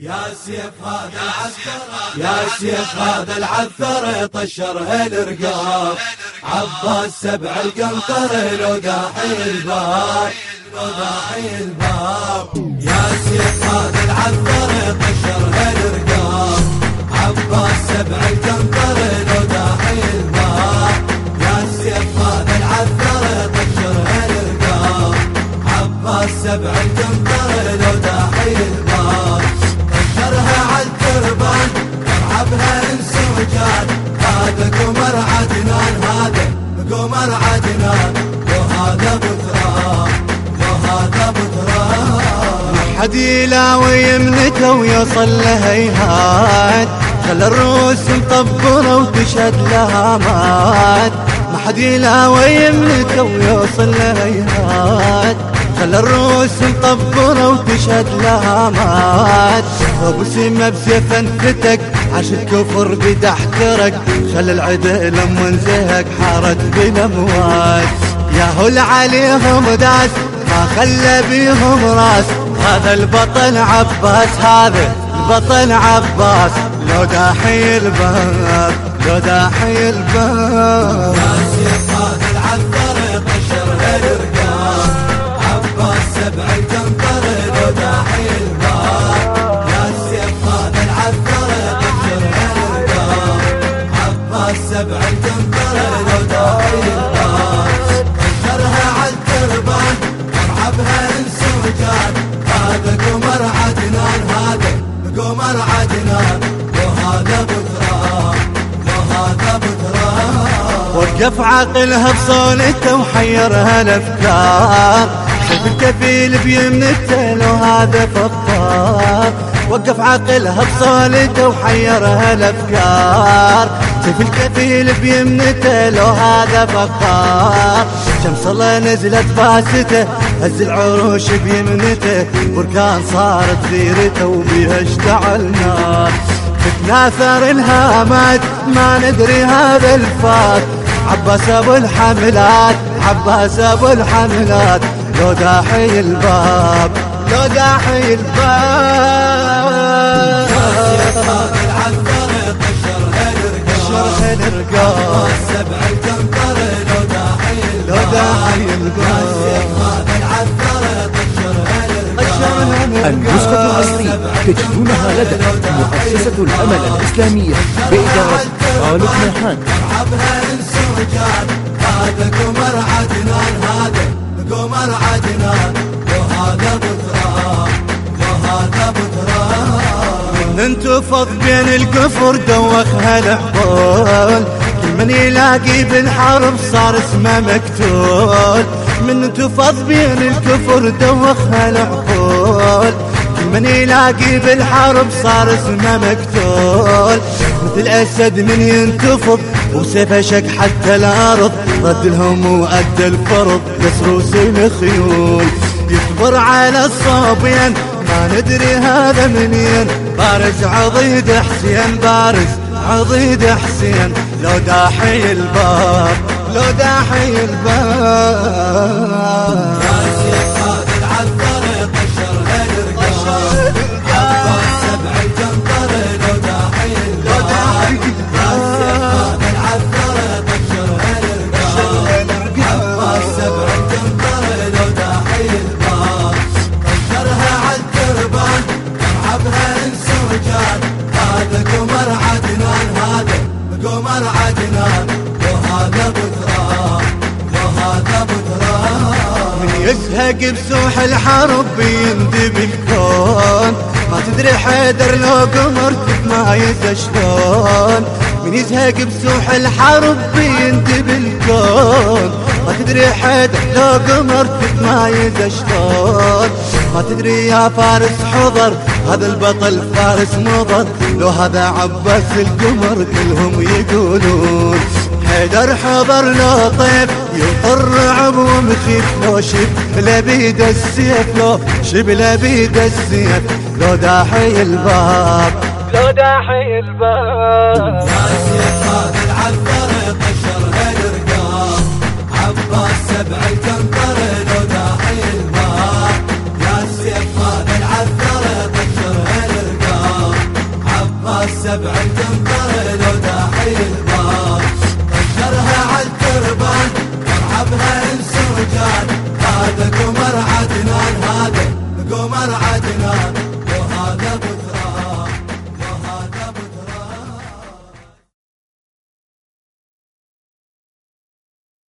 يا سيف هذا العثر يا سيف هذا العثر طشره الرقاب. القنطر لو داحي الباب لو داحي الباب. يا سيف هذا العثر طشره الرقاب. عباس سبع القنطر بتراب حد يلاوي يمنته ويصل لهيهات خل الروس مطبرة وتشهد لها مات. ما حد يلاوي يمنته ويوصل لهيهات خل الروس مطبرة وتشهد لها مات. أبو سيمة بسيف انفتك عش الكفر بد احترق خل العدا لما انزهق حارت بالأموات. يا هل عليهم داس ما خلى بيهم راس. هذا البطل عباس هذا البطل عباس. لو داحي الباب لو داحي الباب. عباس سبع القنطر وقف عقلها بصولته وحيرها الأفكار. شوف الكفيل بيمنته لو هذا فقار وقف عقلها بصولته وحيرها الأفكار. شوف الكفيل بيمنته لو هذا فقار شمس الله نزلت باسته هز العروش بيمنته. بركان صارت غيرته وبيها اشتعل نار تتناثر الهامات ما ندري هذا الفات عباس أبو الحملات عباس أبو الحملات. لو داحي الباب لو داحي الباب. النسخة الأصلية تجدونها لدى مؤسسة الأمل الإسلامية بإدارة خالد نيحان من انتفض بين الكفر دوخها الحبول كل من يلاقي بالحرب صار اسمه مقتول. من انتفض بين الكفر دوخها العقول كل من يلاقي بالحرب صار اسمه مقتول. مثل اسد من ينتفض وسيفه شق حتى الأرض. رد الهم وأدى الفرض بس الخيول. يكبر على الصبيان ما ندري هذا منين. بارز عضيد حسين بارز عضيد حسين. لو داحي الباب لو داحي الباب. يزهق بسوح الحرب بيندب الكون. ما تدري حيدر لو قمر تتمايز شلون. من يزهق بسوح الحرب بيندب الكون. ما تدري حيدر لو قمر تتمايز شلون. ما تدري يا فارس حضر هذا البطل فارس مضر. لو هذا عباس القمر كلهم يقولون. حيدر حضر لطيف يطر رعب ومخيف لو شب لبيد السيف لو شب لبيد السيف لو داحي الباب لو داحي الباب يا سيف هذا العبر قشر هالرقاب عباس سبع الكنطر لو داحي الباب يا سيف هذا العبر قشر هالرقاب عباس سبع الكنطر لو داحي الباب بها رجال هذا قمر عدنان هذا قمر عدنان.